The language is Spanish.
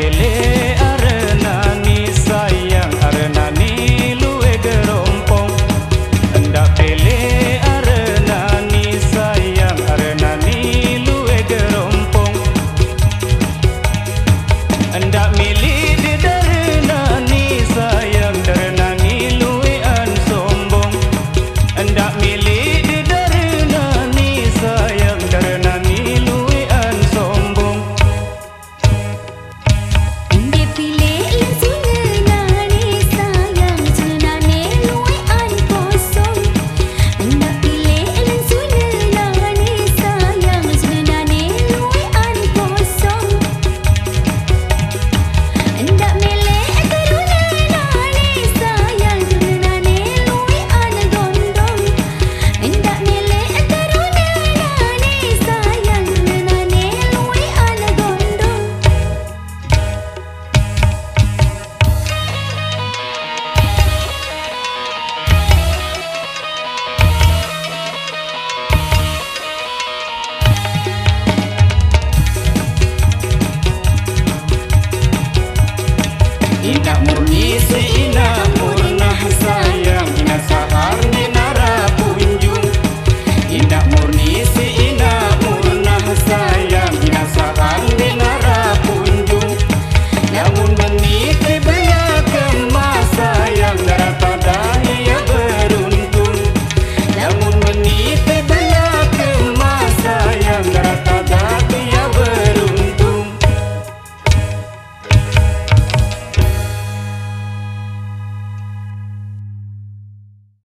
Belén.